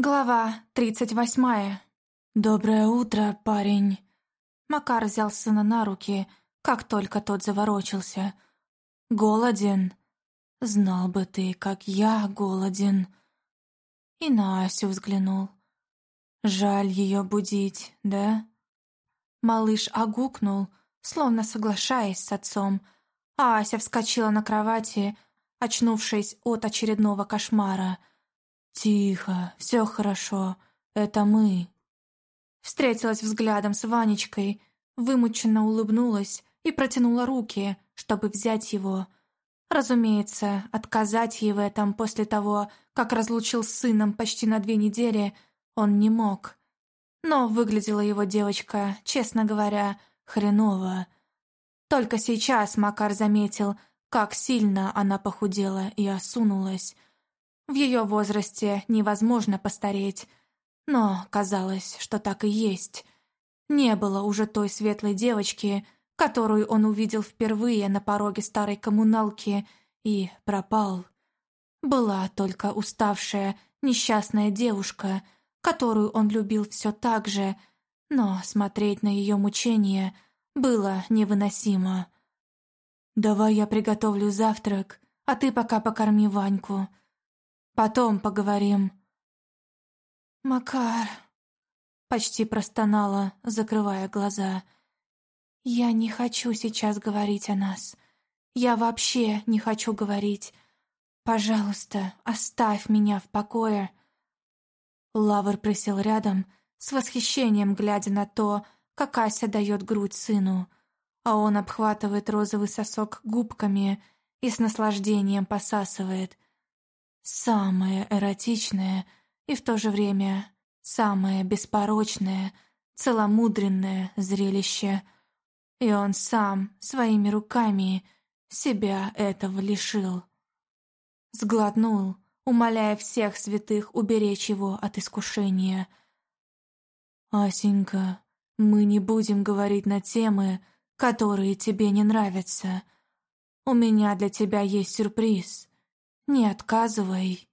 Глава тридцать восьмая. «Доброе утро, парень!» Макар взял сына на руки, как только тот заворочился. «Голоден? Знал бы ты, как я голоден!» И на Асю взглянул. «Жаль ее будить, да?» Малыш огукнул, словно соглашаясь с отцом, а Ася вскочила на кровати, очнувшись от очередного кошмара — «Тихо, все хорошо, это мы». Встретилась взглядом с Ванечкой, вымученно улыбнулась и протянула руки, чтобы взять его. Разумеется, отказать ей в этом после того, как разлучил с сыном почти на две недели, он не мог. Но выглядела его девочка, честно говоря, хреново. Только сейчас Макар заметил, как сильно она похудела и осунулась, в ее возрасте невозможно постареть, но казалось, что так и есть. Не было уже той светлой девочки, которую он увидел впервые на пороге старой коммуналки и пропал. Была только уставшая, несчастная девушка, которую он любил все так же, но смотреть на ее мучения было невыносимо. «Давай я приготовлю завтрак, а ты пока покорми Ваньку», Потом поговорим». «Макар...» — почти простонала, закрывая глаза. «Я не хочу сейчас говорить о нас. Я вообще не хочу говорить. Пожалуйста, оставь меня в покое». Лавр присел рядом, с восхищением глядя на то, как Ася дает грудь сыну, а он обхватывает розовый сосок губками и с наслаждением посасывает — Самое эротичное и в то же время самое беспорочное, целомудренное зрелище. И он сам своими руками себя этого лишил. Сглотнул, умоляя всех святых уберечь его от искушения. «Асенька, мы не будем говорить на темы, которые тебе не нравятся. У меня для тебя есть сюрприз. «Не отказывай!»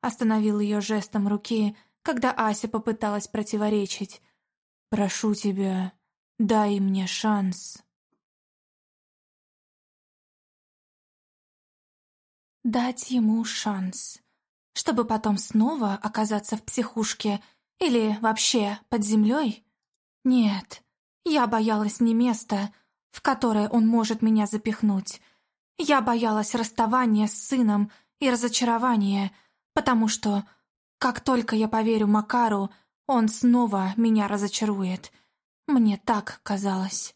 Остановил ее жестом руки, когда Ася попыталась противоречить. «Прошу тебя, дай мне шанс!» Дать ему шанс, чтобы потом снова оказаться в психушке или вообще под землей? Нет, я боялась не места, в которое он может меня запихнуть, я боялась расставания с сыном и разочарования, потому что, как только я поверю Макару, он снова меня разочарует. Мне так казалось.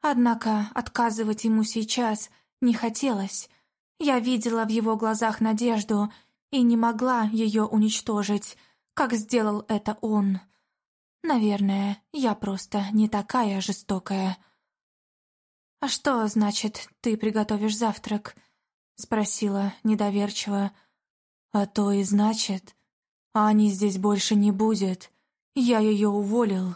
Однако отказывать ему сейчас не хотелось. Я видела в его глазах надежду и не могла ее уничтожить, как сделал это он. Наверное, я просто не такая жестокая. «А что значит, ты приготовишь завтрак?» — спросила недоверчиво. «А то и значит. Ани здесь больше не будет. Я ее уволил.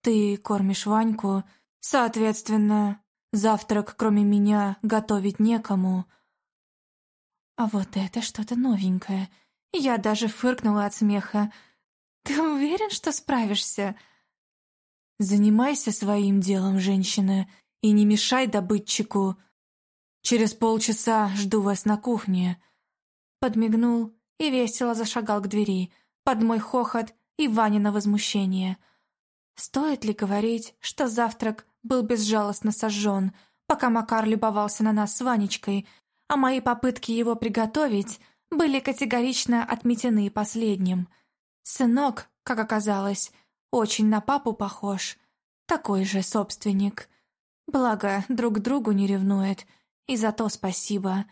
Ты кормишь Ваньку. Соответственно, завтрак кроме меня готовить некому». А вот это что-то новенькое. Я даже фыркнула от смеха. «Ты уверен, что справишься?» «Занимайся своим делом, женщина, и не мешай добытчику. Через полчаса жду вас на кухне». Подмигнул и весело зашагал к двери, под мой хохот и Ванина возмущение. Стоит ли говорить, что завтрак был безжалостно сожжен, пока Макар любовался на нас с Ванечкой, а мои попытки его приготовить были категорично отметены последним. Сынок, как оказалось, очень на папу похож, такой же собственник. Благо, друг другу не ревнует, и за то спасибо.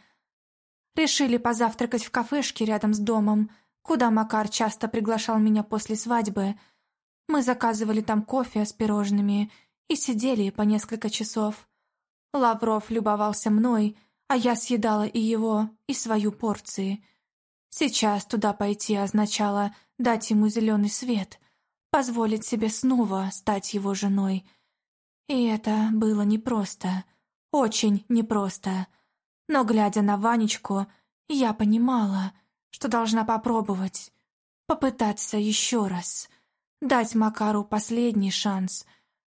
Решили позавтракать в кафешке рядом с домом, куда Макар часто приглашал меня после свадьбы. Мы заказывали там кофе с пирожными и сидели по несколько часов. Лавров любовался мной, а я съедала и его, и свою порции. Сейчас туда пойти означало дать ему зеленый свет, позволить себе снова стать его женой — и это было непросто, очень непросто. Но, глядя на Ванечку, я понимала, что должна попробовать. попытаться еще раз. Дать Макару последний шанс.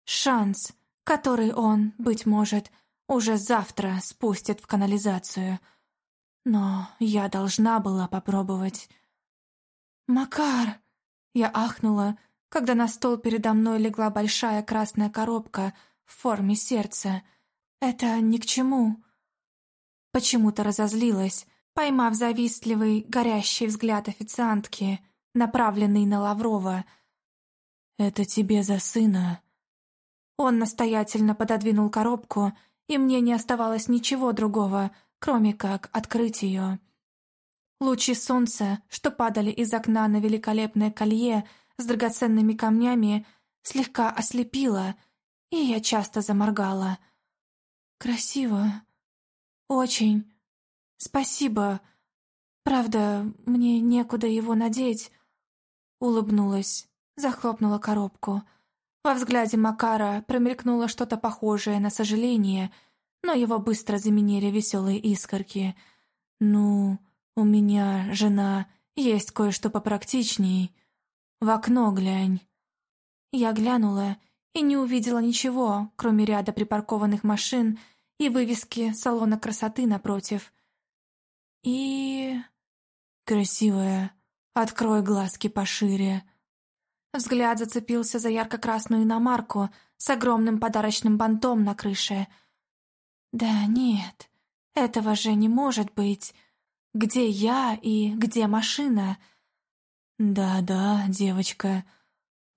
Шанс, который он, быть может, уже завтра спустит в канализацию. Но я должна была попробовать. «Макар!» Я ахнула, когда на стол передо мной легла большая красная коробка в форме сердца. «Это ни к чему». Почему-то разозлилась, поймав завистливый, горящий взгляд официантки, направленный на Лаврова. «Это тебе за сына». Он настоятельно пододвинул коробку, и мне не оставалось ничего другого, кроме как открыть ее. Лучи солнца, что падали из окна на великолепное колье с драгоценными камнями, слегка ослепило, и я часто заморгала. «Красиво. Очень. Спасибо. Правда, мне некуда его надеть». Улыбнулась, захлопнула коробку. Во взгляде Макара промелькнуло что-то похожее на сожаление, но его быстро заменили веселые искорки. «Ну...» «У меня, жена, есть кое-что попрактичней. В окно глянь». Я глянула и не увидела ничего, кроме ряда припаркованных машин и вывески салона красоты напротив. И... «Красивая, открой глазки пошире». Взгляд зацепился за ярко-красную иномарку с огромным подарочным бантом на крыше. «Да нет, этого же не может быть. Где я и где машина? Да-да, девочка,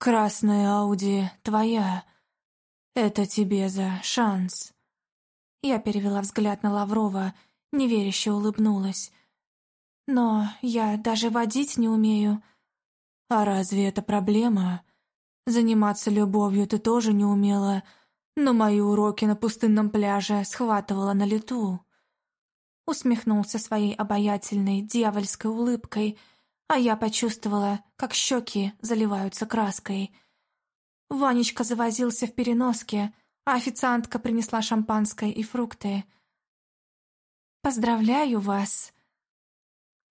красная Ауди твоя. Это тебе за шанс. Я перевела взгляд на Лаврова, неверяще улыбнулась. Но я даже водить не умею. А разве это проблема? Заниматься любовью ты тоже не умела, но мои уроки на пустынном пляже схватывала на лету усмехнулся своей обаятельной дьявольской улыбкой, а я почувствовала, как щеки заливаются краской. Ванечка завозился в переноске, а официантка принесла шампанское и фрукты. «Поздравляю вас!»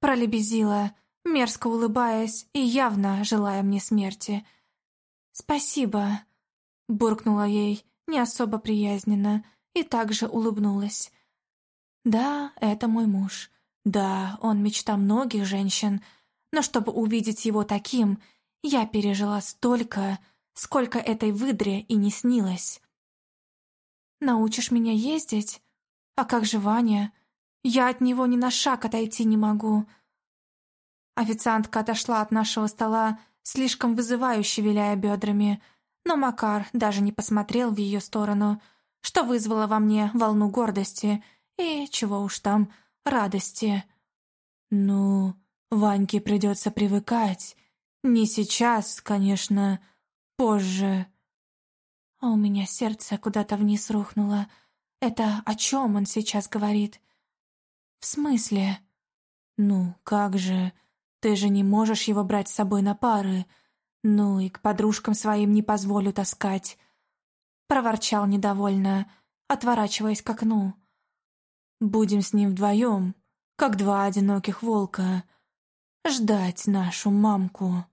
Пролебезила, мерзко улыбаясь и явно желая мне смерти. «Спасибо», — буркнула ей, не особо приязненно, и также улыбнулась. Да, это мой муж. Да, он мечта многих женщин. Но чтобы увидеть его таким, я пережила столько, сколько этой выдре и не снилось. Научишь меня ездить? А как же Ваня? Я от него ни на шаг отойти не могу. Официантка отошла от нашего стола, слишком вызывающе виляя бедрами, но Макар даже не посмотрел в ее сторону, что вызвало во мне волну гордости — и, чего уж там, радости. Ну, Ваньке придется привыкать. Не сейчас, конечно, позже. А у меня сердце куда-то вниз рухнуло. Это о чем он сейчас говорит? В смысле? Ну, как же, ты же не можешь его брать с собой на пары. Ну и к подружкам своим не позволю таскать. Проворчал недовольно, отворачиваясь к окну. Будем с ним вдвоем, как два одиноких волка, ждать нашу мамку.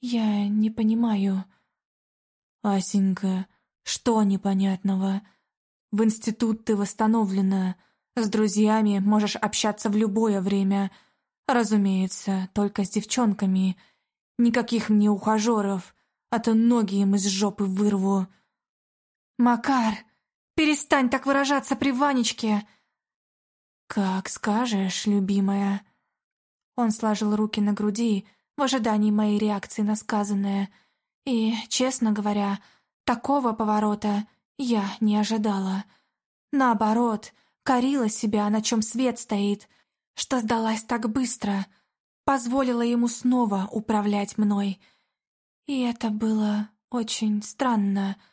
Я не понимаю. Асенька, что непонятного? В институт ты восстановлена, с друзьями можешь общаться в любое время. Разумеется, только с девчонками. Никаких мне ухажеров, а то ноги им из жопы вырву. «Макар!» Перестань так выражаться при Ванечке!» «Как скажешь, любимая!» Он сложил руки на груди в ожидании моей реакции на сказанное. И, честно говоря, такого поворота я не ожидала. Наоборот, корила себя, на чем свет стоит, что сдалась так быстро, позволила ему снова управлять мной. И это было очень странно —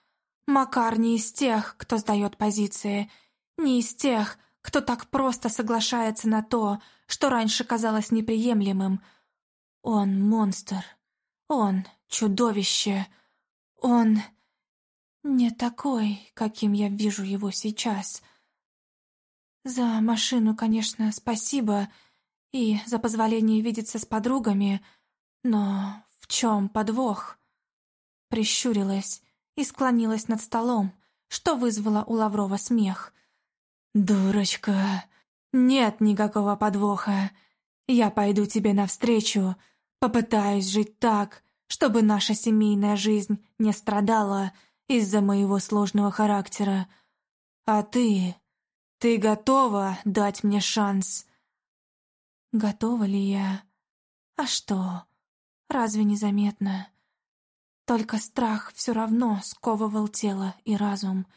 Макар не из тех, кто сдает позиции, не из тех, кто так просто соглашается на то, что раньше казалось неприемлемым. Он монстр. Он чудовище. Он не такой, каким я вижу его сейчас. За машину, конечно, спасибо, и за позволение видеться с подругами, Но в чем подвох? Прищурилась и склонилась над столом, что вызвало у Лаврова смех. «Дурочка, нет никакого подвоха. Я пойду тебе навстречу, попытаюсь жить так, чтобы наша семейная жизнь не страдала из-за моего сложного характера. А ты... ты готова дать мне шанс?» Готова ли я? А что? Разве не заметно? Только страх все равно сковывал тело и разум,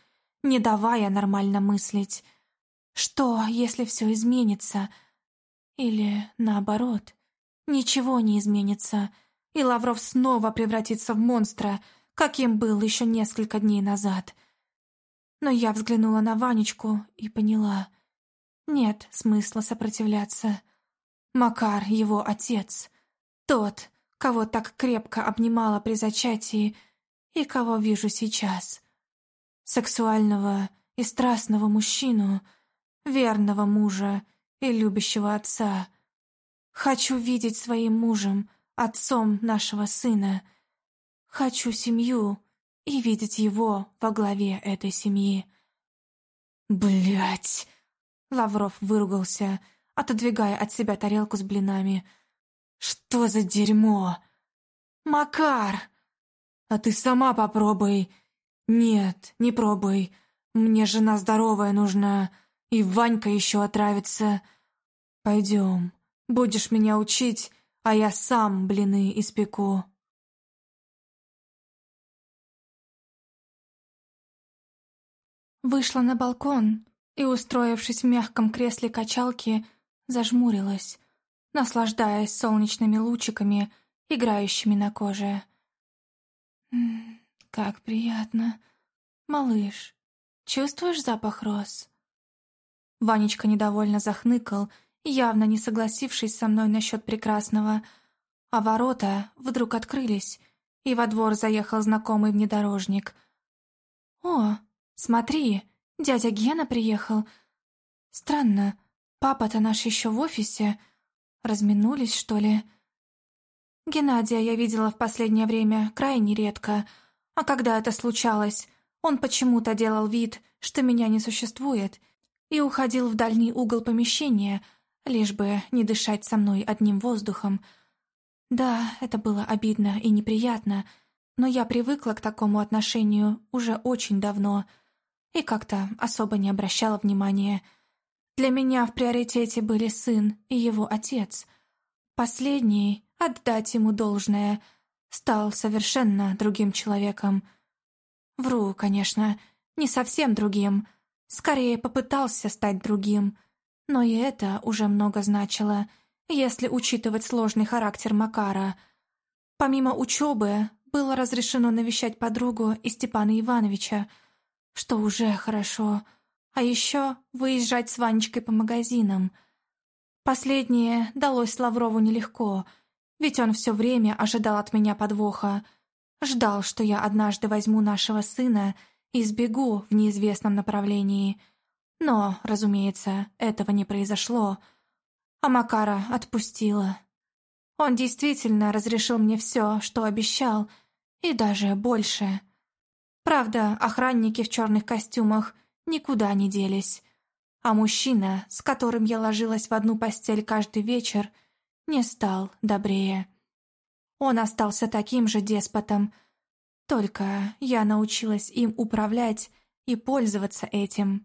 не давая нормально мыслить. Что, если все изменится? Или наоборот, ничего не изменится, и Лавров снова превратится в монстра, каким был еще несколько дней назад. Но я взглянула на Ванечку и поняла. Нет смысла сопротивляться. Макар — его отец. Тот, кого так крепко обнимала при зачатии и кого вижу сейчас. Сексуального и страстного мужчину, верного мужа и любящего отца. Хочу видеть своим мужем, отцом нашего сына. Хочу семью и видеть его во главе этой семьи. Блять! Лавров выругался, отодвигая от себя тарелку с блинами — «Что за дерьмо?» «Макар!» «А ты сама попробуй!» «Нет, не пробуй. Мне жена здоровая нужна, и Ванька еще отравится. Пойдем, будешь меня учить, а я сам блины испеку». Вышла на балкон и, устроившись в мягком кресле качалки, зажмурилась наслаждаясь солнечными лучиками, играющими на коже. «М -м, «Как приятно. Малыш, чувствуешь запах роз?» Ванечка недовольно захныкал, явно не согласившись со мной насчет прекрасного, а ворота вдруг открылись, и во двор заехал знакомый внедорожник. «О, смотри, дядя Гена приехал. Странно, папа-то наш еще в офисе, Разминулись, что ли? Геннадия я видела в последнее время крайне редко, а когда это случалось, он почему-то делал вид, что меня не существует, и уходил в дальний угол помещения, лишь бы не дышать со мной одним воздухом. Да, это было обидно и неприятно, но я привыкла к такому отношению уже очень давно и как-то особо не обращала внимания — для меня в приоритете были сын и его отец. Последний, отдать ему должное, стал совершенно другим человеком. Вру, конечно, не совсем другим, скорее попытался стать другим, но и это уже много значило, если учитывать сложный характер Макара. Помимо учебы, было разрешено навещать подругу и Степана Ивановича, что уже хорошо — а еще выезжать с Ванечкой по магазинам. Последнее далось Лаврову нелегко, ведь он все время ожидал от меня подвоха. Ждал, что я однажды возьму нашего сына и сбегу в неизвестном направлении. Но, разумеется, этого не произошло. А Макара отпустила. Он действительно разрешил мне все, что обещал, и даже больше. Правда, охранники в черных костюмах никуда не делись. А мужчина, с которым я ложилась в одну постель каждый вечер, не стал добрее. Он остался таким же деспотом, только я научилась им управлять и пользоваться этим.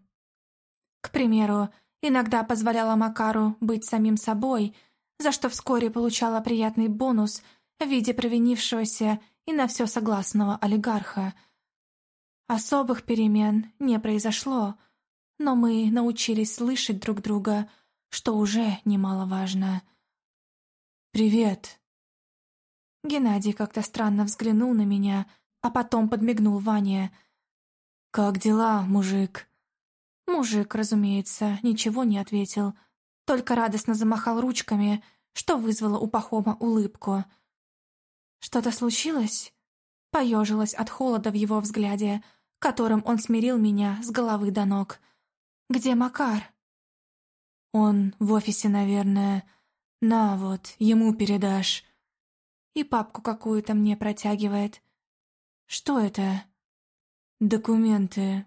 К примеру, иногда позволяла Макару быть самим собой, за что вскоре получала приятный бонус в виде провинившегося и на все согласного олигарха – Особых перемен не произошло, но мы научились слышать друг друга, что уже немаловажно. «Привет!» Геннадий как-то странно взглянул на меня, а потом подмигнул Ване. «Как дела, мужик?» Мужик, разумеется, ничего не ответил, только радостно замахал ручками, что вызвало у Пахома улыбку. «Что-то случилось?» Поежилась от холода в его взгляде, которым он смирил меня с головы до ног. «Где Макар?» «Он в офисе, наверное. На вот, ему передашь». и папку какую-то мне протягивает. Что это? Документы.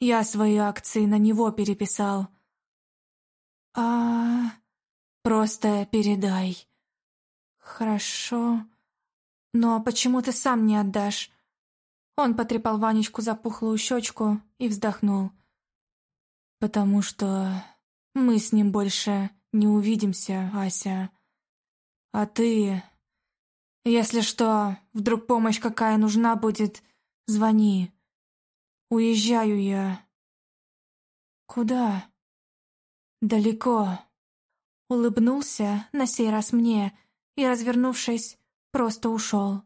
Я свои акции на него переписал. А... Просто передай. Хорошо. Но почему ты сам не отдашь? Он потрепал Ванечку за пухлую щечку и вздохнул. Потому что мы с ним больше не увидимся, Ася. А ты... Если что, вдруг помощь какая нужна будет, звони. Уезжаю я. Куда? Далеко. Улыбнулся на сей раз мне и, развернувшись, просто ушел.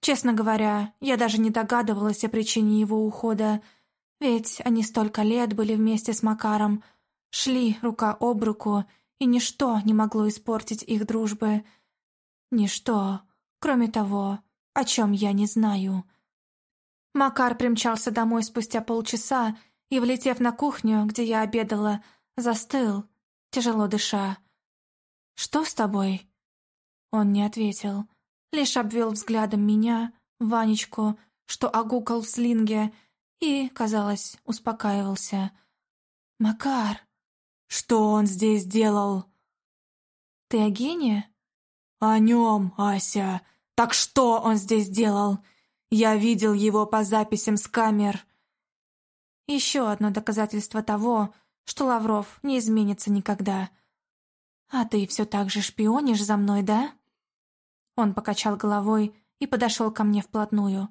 Честно говоря, я даже не догадывалась о причине его ухода, ведь они столько лет были вместе с Макаром, шли рука об руку, и ничто не могло испортить их дружбы. Ничто, кроме того, о чем я не знаю. Макар примчался домой спустя полчаса и, влетев на кухню, где я обедала, застыл, тяжело дыша. «Что с тобой?» Он не ответил, лишь обвел взглядом меня, Ванечку, что огукал в слинге, и, казалось, успокаивался. «Макар!» «Что он здесь делал?» «Ты о Гене?» «О нем, Ася. Так что он здесь делал? Я видел его по записям с камер». Еще одно доказательство того, что Лавров не изменится никогда. «А ты все так же шпионишь за мной, да?» Он покачал головой и подошел ко мне вплотную,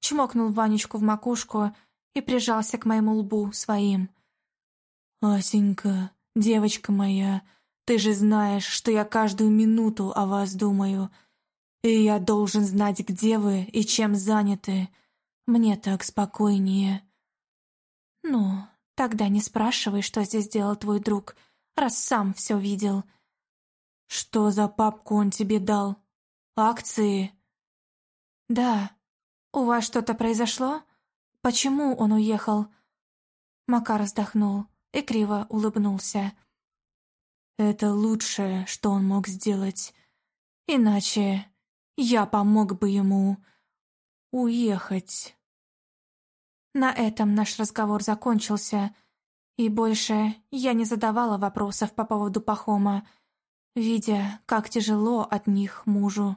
чмокнул Ванечку в макушку и прижался к моему лбу своим. «Асенька, девочка моя, ты же знаешь, что я каждую минуту о вас думаю, и я должен знать, где вы и чем заняты. Мне так спокойнее». «Ну, тогда не спрашивай, что здесь делал твой друг, раз сам все видел». «Что за папку он тебе дал? Акции?» «Да. У вас что-то произошло? Почему он уехал?» Макар вздохнул и криво улыбнулся. «Это лучшее, что он мог сделать. Иначе я помог бы ему уехать». На этом наш разговор закончился, и больше я не задавала вопросов по поводу Пахома, видя, как тяжело от них мужу.